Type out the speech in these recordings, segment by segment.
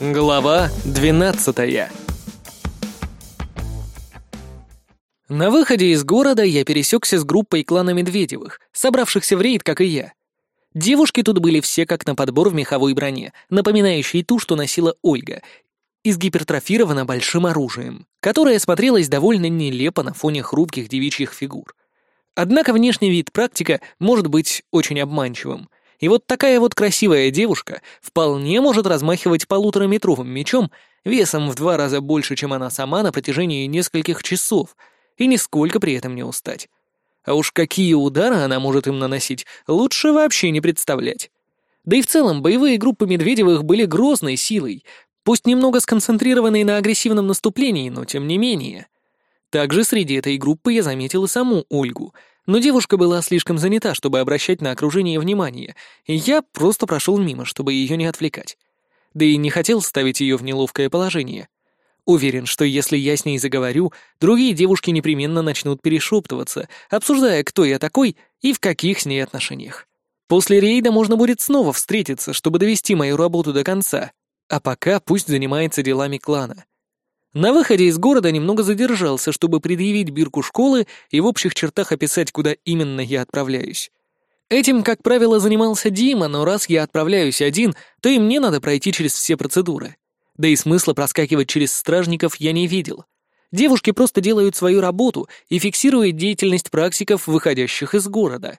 Глава 12 На выходе из города я пересекся с группой клана Медведевых, собравшихся в рейд, как и я. Девушки тут были все как на подбор в меховой броне, напоминающей ту, что носила Ольга, и сгипертрофирована большим оружием, которое смотрелось довольно нелепо на фоне хрупких девичьих фигур. Однако внешний вид практика может быть очень обманчивым, и вот такая вот красивая девушка вполне может размахивать полутораметровым мечом весом в два раза больше, чем она сама на протяжении нескольких часов, и нисколько при этом не устать. А уж какие удары она может им наносить, лучше вообще не представлять. Да и в целом боевые группы Медведевых были грозной силой, пусть немного сконцентрированной на агрессивном наступлении, но тем не менее. Также среди этой группы я заметил и саму Ольгу, но девушка была слишком занята, чтобы обращать на окружение внимание, и я просто прошел мимо, чтобы ее не отвлекать. Да и не хотел ставить ее в неловкое положение. Уверен, что если я с ней заговорю, другие девушки непременно начнут перешептываться, обсуждая, кто я такой и в каких с ней отношениях. После рейда можно будет снова встретиться, чтобы довести мою работу до конца, а пока пусть занимается делами клана. На выходе из города немного задержался, чтобы предъявить бирку школы и в общих чертах описать, куда именно я отправляюсь. Этим, как правило, занимался Дима, но раз я отправляюсь один, то и мне надо пройти через все процедуры. Да и смысла проскакивать через стражников я не видел. Девушки просто делают свою работу и фиксируют деятельность практиков, выходящих из города.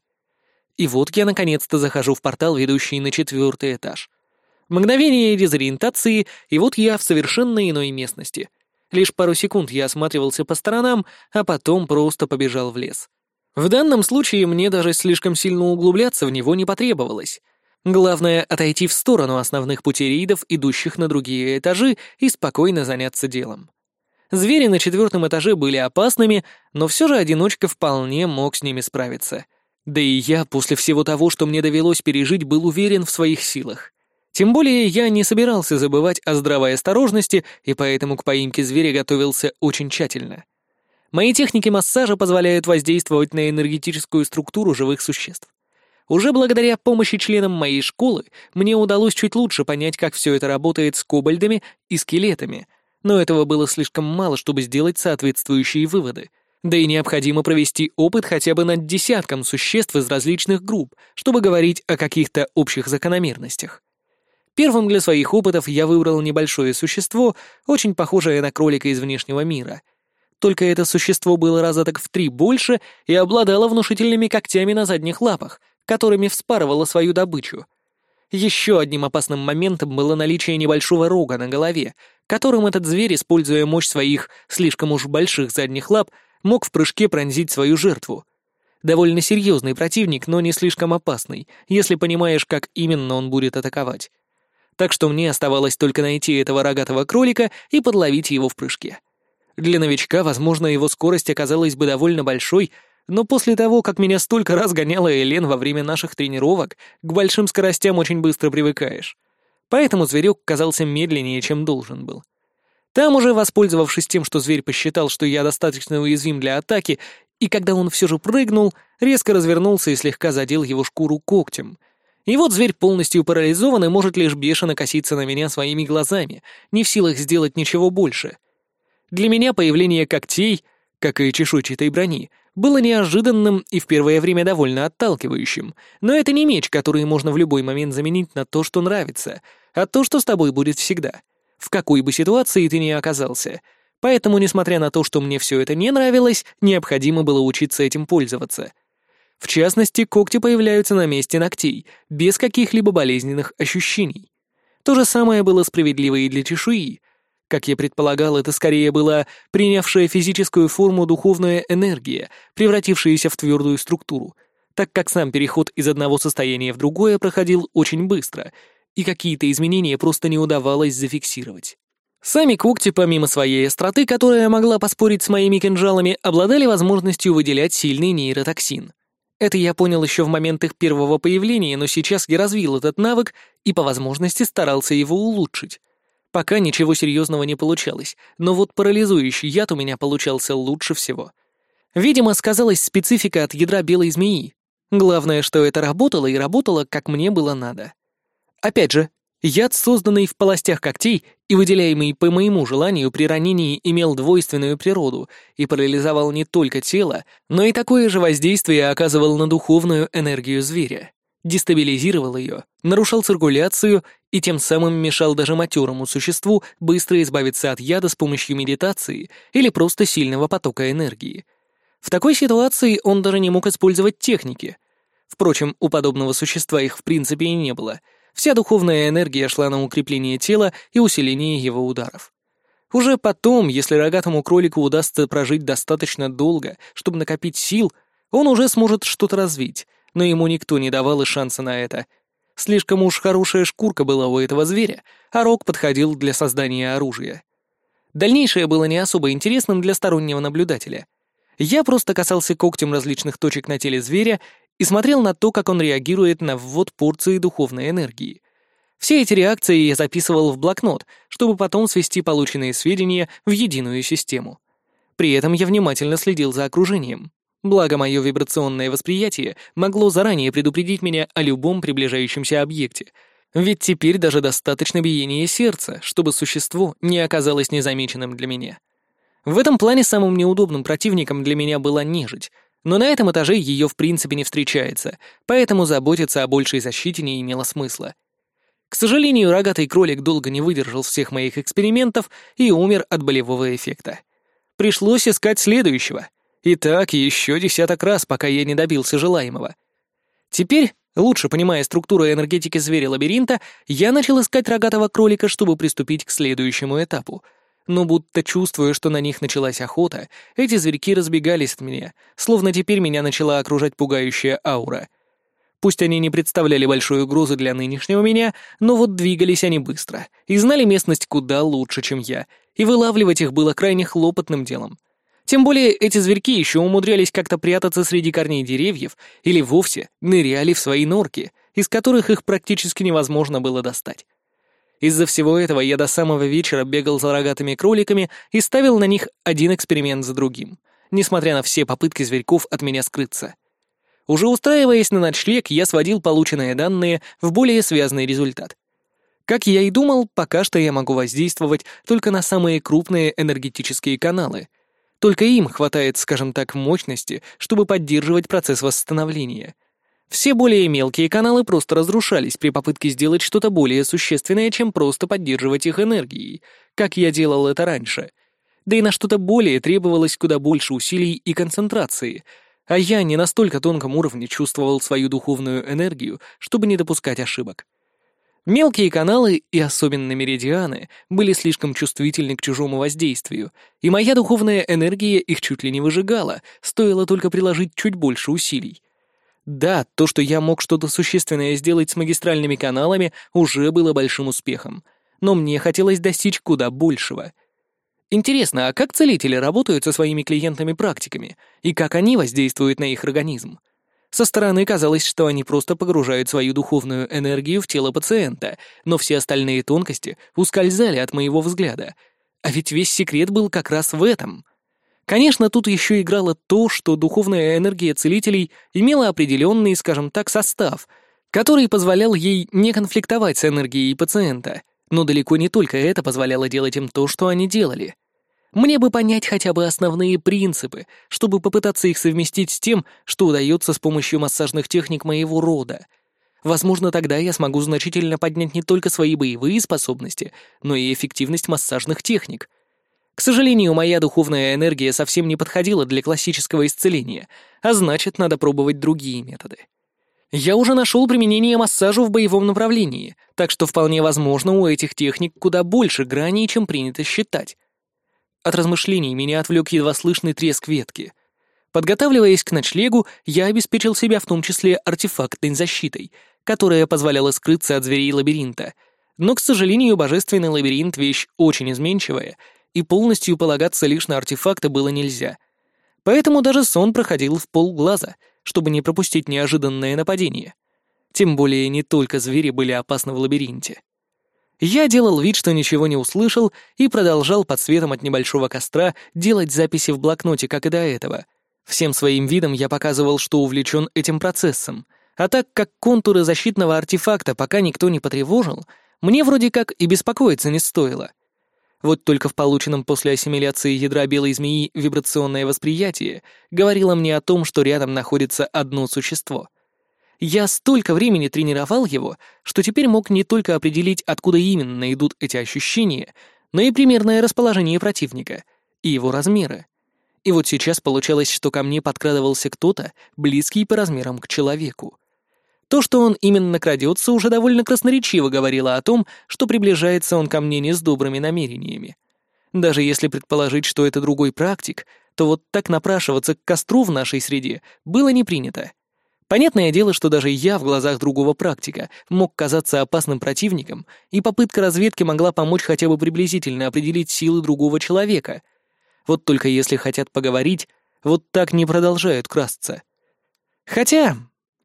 И вот я наконец-то захожу в портал, ведущий на четвертый этаж. Мгновение дезориентации, и вот я в совершенно иной местности — Лишь пару секунд я осматривался по сторонам, а потом просто побежал в лес. В данном случае мне даже слишком сильно углубляться в него не потребовалось. Главное — отойти в сторону основных путей рейдов, идущих на другие этажи, и спокойно заняться делом. Звери на четвертом этаже были опасными, но все же одиночка вполне мог с ними справиться. Да и я, после всего того, что мне довелось пережить, был уверен в своих силах. Тем более я не собирался забывать о здравой осторожности, и поэтому к поимке зверя готовился очень тщательно. Мои техники массажа позволяют воздействовать на энергетическую структуру живых существ. Уже благодаря помощи членам моей школы мне удалось чуть лучше понять, как все это работает с кобальдами и скелетами, но этого было слишком мало, чтобы сделать соответствующие выводы. Да и необходимо провести опыт хотя бы над десятком существ из различных групп, чтобы говорить о каких-то общих закономерностях. Первым для своих опытов я выбрал небольшое существо, очень похожее на кролика из внешнего мира. Только это существо было раза так в три больше и обладало внушительными когтями на задних лапах, которыми вспарывало свою добычу. Еще одним опасным моментом было наличие небольшого рога на голове, которым этот зверь, используя мощь своих слишком уж больших задних лап, мог в прыжке пронзить свою жертву. Довольно серьезный противник, но не слишком опасный, если понимаешь, как именно он будет атаковать так что мне оставалось только найти этого рогатого кролика и подловить его в прыжке. Для новичка, возможно, его скорость оказалась бы довольно большой, но после того, как меня столько раз гоняла Элен во время наших тренировок, к большим скоростям очень быстро привыкаешь. Поэтому зверек казался медленнее, чем должен был. Там уже, воспользовавшись тем, что зверь посчитал, что я достаточно уязвим для атаки, и когда он все же прыгнул, резко развернулся и слегка задел его шкуру когтем — и вот зверь полностью парализован и может лишь бешено коситься на меня своими глазами, не в силах сделать ничего больше. Для меня появление когтей, как и чешуйчатой брони, было неожиданным и в первое время довольно отталкивающим, но это не меч, который можно в любой момент заменить на то, что нравится, а то, что с тобой будет всегда, в какой бы ситуации ты ни оказался. Поэтому, несмотря на то, что мне все это не нравилось, необходимо было учиться этим пользоваться — в частности, когти появляются на месте ногтей, без каких-либо болезненных ощущений. То же самое было справедливо и для чешуи. Как я предполагал, это скорее была принявшая физическую форму духовная энергия, превратившаяся в твердую структуру, так как сам переход из одного состояния в другое проходил очень быстро, и какие-то изменения просто не удавалось зафиксировать. Сами когти, помимо своей остроты, которая могла поспорить с моими кинжалами, обладали возможностью выделять сильный нейротоксин. Это я понял еще в момент их первого появления, но сейчас я развил этот навык и по возможности старался его улучшить. Пока ничего серьезного не получалось, но вот парализующий яд у меня получался лучше всего. Видимо, сказалась специфика от ядра белой змеи. Главное, что это работало и работало, как мне было надо. Опять же, Яд, созданный в полостях когтей и выделяемый по моему желанию при ранении, имел двойственную природу и парализовал не только тело, но и такое же воздействие оказывал на духовную энергию зверя. Дестабилизировал ее, нарушал циркуляцию и тем самым мешал даже матерому существу быстро избавиться от яда с помощью медитации или просто сильного потока энергии. В такой ситуации он даже не мог использовать техники. Впрочем, у подобного существа их в принципе и не было — Вся духовная энергия шла на укрепление тела и усиление его ударов. Уже потом, если рогатому кролику удастся прожить достаточно долго, чтобы накопить сил, он уже сможет что-то развить, но ему никто не давал и шанса на это. Слишком уж хорошая шкурка была у этого зверя, а рог подходил для создания оружия. Дальнейшее было не особо интересным для стороннего наблюдателя. Я просто касался когтем различных точек на теле зверя и смотрел на то, как он реагирует на ввод порции духовной энергии. Все эти реакции я записывал в блокнот, чтобы потом свести полученные сведения в единую систему. При этом я внимательно следил за окружением. Благо, мое вибрационное восприятие могло заранее предупредить меня о любом приближающемся объекте, ведь теперь даже достаточно биения сердца, чтобы существо не оказалось незамеченным для меня. В этом плане самым неудобным противником для меня была нежить — но на этом этаже ее в принципе не встречается, поэтому заботиться о большей защите не имело смысла. К сожалению, рогатый кролик долго не выдержал всех моих экспериментов и умер от болевого эффекта. Пришлось искать следующего. И так еще десяток раз, пока я не добился желаемого. Теперь, лучше понимая структуру энергетики зверя-лабиринта, я начал искать рогатого кролика, чтобы приступить к следующему этапу — но будто чувствуя, что на них началась охота, эти зверьки разбегались от меня, словно теперь меня начала окружать пугающая аура. Пусть они не представляли большой угрозы для нынешнего меня, но вот двигались они быстро и знали местность куда лучше, чем я, и вылавливать их было крайне хлопотным делом. Тем более эти зверьки еще умудрялись как-то прятаться среди корней деревьев или вовсе ныряли в свои норки, из которых их практически невозможно было достать. Из-за всего этого я до самого вечера бегал за рогатыми кроликами и ставил на них один эксперимент за другим, несмотря на все попытки зверьков от меня скрыться. Уже устраиваясь на ночлег, я сводил полученные данные в более связанный результат. Как я и думал, пока что я могу воздействовать только на самые крупные энергетические каналы. Только им хватает, скажем так, мощности, чтобы поддерживать процесс восстановления — все более мелкие каналы просто разрушались при попытке сделать что-то более существенное, чем просто поддерживать их энергией, как я делал это раньше. Да и на что-то более требовалось куда больше усилий и концентрации, а я не на столько тонком уровне чувствовал свою духовную энергию, чтобы не допускать ошибок. Мелкие каналы и особенно меридианы были слишком чувствительны к чужому воздействию, и моя духовная энергия их чуть ли не выжигала, стоило только приложить чуть больше усилий. Да, то, что я мог что-то существенное сделать с магистральными каналами, уже было большим успехом. Но мне хотелось достичь куда большего. Интересно, а как целители работают со своими клиентами-практиками? И как они воздействуют на их организм? Со стороны казалось, что они просто погружают свою духовную энергию в тело пациента, но все остальные тонкости ускользали от моего взгляда. А ведь весь секрет был как раз в этом. Конечно, тут еще играло то, что духовная энергия целителей имела определенный, скажем так, состав, который позволял ей не конфликтовать с энергией пациента, но далеко не только это позволяло делать им то, что они делали. Мне бы понять хотя бы основные принципы, чтобы попытаться их совместить с тем, что удается с помощью массажных техник моего рода. Возможно, тогда я смогу значительно поднять не только свои боевые способности, но и эффективность массажных техник — к сожалению, моя духовная энергия совсем не подходила для классического исцеления, а значит, надо пробовать другие методы. Я уже нашел применение массажу в боевом направлении, так что вполне возможно у этих техник куда больше граней, чем принято считать. От размышлений меня отвлек едва слышный треск ветки. Подготавливаясь к ночлегу, я обеспечил себя в том числе артефактной защитой, которая позволяла скрыться от зверей лабиринта. Но, к сожалению, божественный лабиринт — вещь очень изменчивая — и полностью полагаться лишь на артефакты было нельзя. Поэтому даже сон проходил в полглаза, чтобы не пропустить неожиданное нападение. Тем более не только звери были опасны в лабиринте. Я делал вид, что ничего не услышал, и продолжал под светом от небольшого костра делать записи в блокноте, как и до этого. Всем своим видом я показывал, что увлечен этим процессом, а так как контуры защитного артефакта пока никто не потревожил, мне вроде как и беспокоиться не стоило. Вот только в полученном после ассимиляции ядра белой змеи вибрационное восприятие говорило мне о том, что рядом находится одно существо. Я столько времени тренировал его, что теперь мог не только определить, откуда именно идут эти ощущения, но и примерное расположение противника и его размеры. И вот сейчас получалось, что ко мне подкрадывался кто-то, близкий по размерам к человеку. То, что он именно крадется, уже довольно красноречиво говорило о том, что приближается он ко мне не с добрыми намерениями. Даже если предположить, что это другой практик, то вот так напрашиваться к костру в нашей среде было не принято. Понятное дело, что даже я в глазах другого практика мог казаться опасным противником, и попытка разведки могла помочь хотя бы приблизительно определить силы другого человека. Вот только если хотят поговорить, вот так не продолжают красться. Хотя,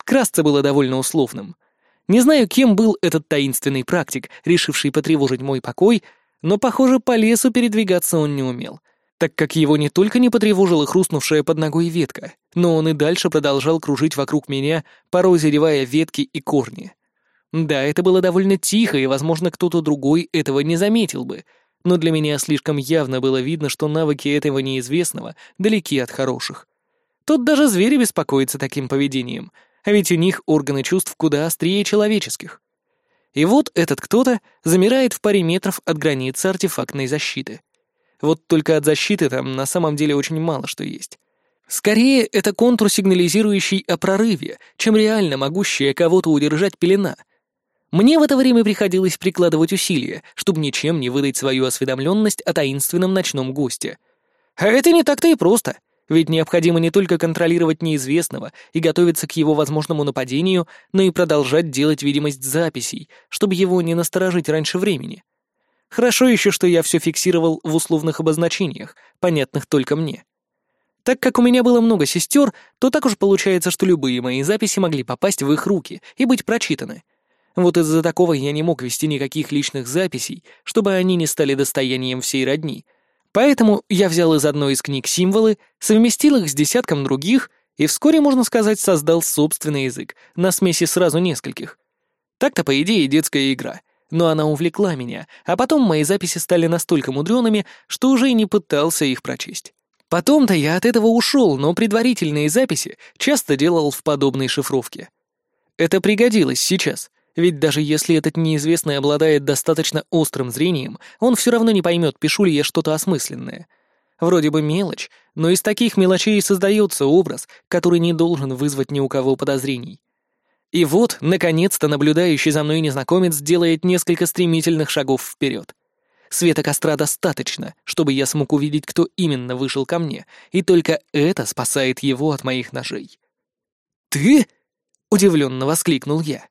Красться было довольно условным. Не знаю, кем был этот таинственный практик, решивший потревожить мой покой, но, похоже, по лесу передвигаться он не умел, так как его не только не потревожила хрустнувшая под ногой ветка, но он и дальше продолжал кружить вокруг меня, порой заревая ветки и корни. Да, это было довольно тихо, и, возможно, кто-то другой этого не заметил бы, но для меня слишком явно было видно, что навыки этого неизвестного далеки от хороших. Тут даже звери беспокоятся таким поведением — ведь у них органы чувств куда острее человеческих. И вот этот кто-то замирает в паре метров от границы артефактной защиты. Вот только от защиты там на самом деле очень мало что есть. Скорее, это контур, сигнализирующий о прорыве, чем реально могущая кого-то удержать пелена. Мне в это время приходилось прикладывать усилия, чтобы ничем не выдать свою осведомленность о таинственном ночном госте. А это не так-то и просто — ведь необходимо не только контролировать неизвестного и готовиться к его возможному нападению, но и продолжать делать видимость записей, чтобы его не насторожить раньше времени. Хорошо еще, что я все фиксировал в условных обозначениях, понятных только мне. Так как у меня было много сестер, то так уж получается, что любые мои записи могли попасть в их руки и быть прочитаны. Вот из-за такого я не мог вести никаких личных записей, чтобы они не стали достоянием всей родни, Поэтому я взял из одной из книг символы, совместил их с десятком других и вскоре, можно сказать, создал собственный язык на смеси сразу нескольких. Так-то, по идее, детская игра, но она увлекла меня, а потом мои записи стали настолько мудреными, что уже и не пытался их прочесть. Потом-то я от этого ушел, но предварительные записи часто делал в подобной шифровке. Это пригодилось сейчас, ведь даже если этот неизвестный обладает достаточно острым зрением, он все равно не поймет, пишу ли я что-то осмысленное. Вроде бы мелочь, но из таких мелочей создается образ, который не должен вызвать ни у кого подозрений. И вот, наконец-то, наблюдающий за мной незнакомец делает несколько стремительных шагов вперед. Света костра достаточно, чтобы я смог увидеть, кто именно вышел ко мне, и только это спасает его от моих ножей. «Ты?» — удивленно воскликнул я.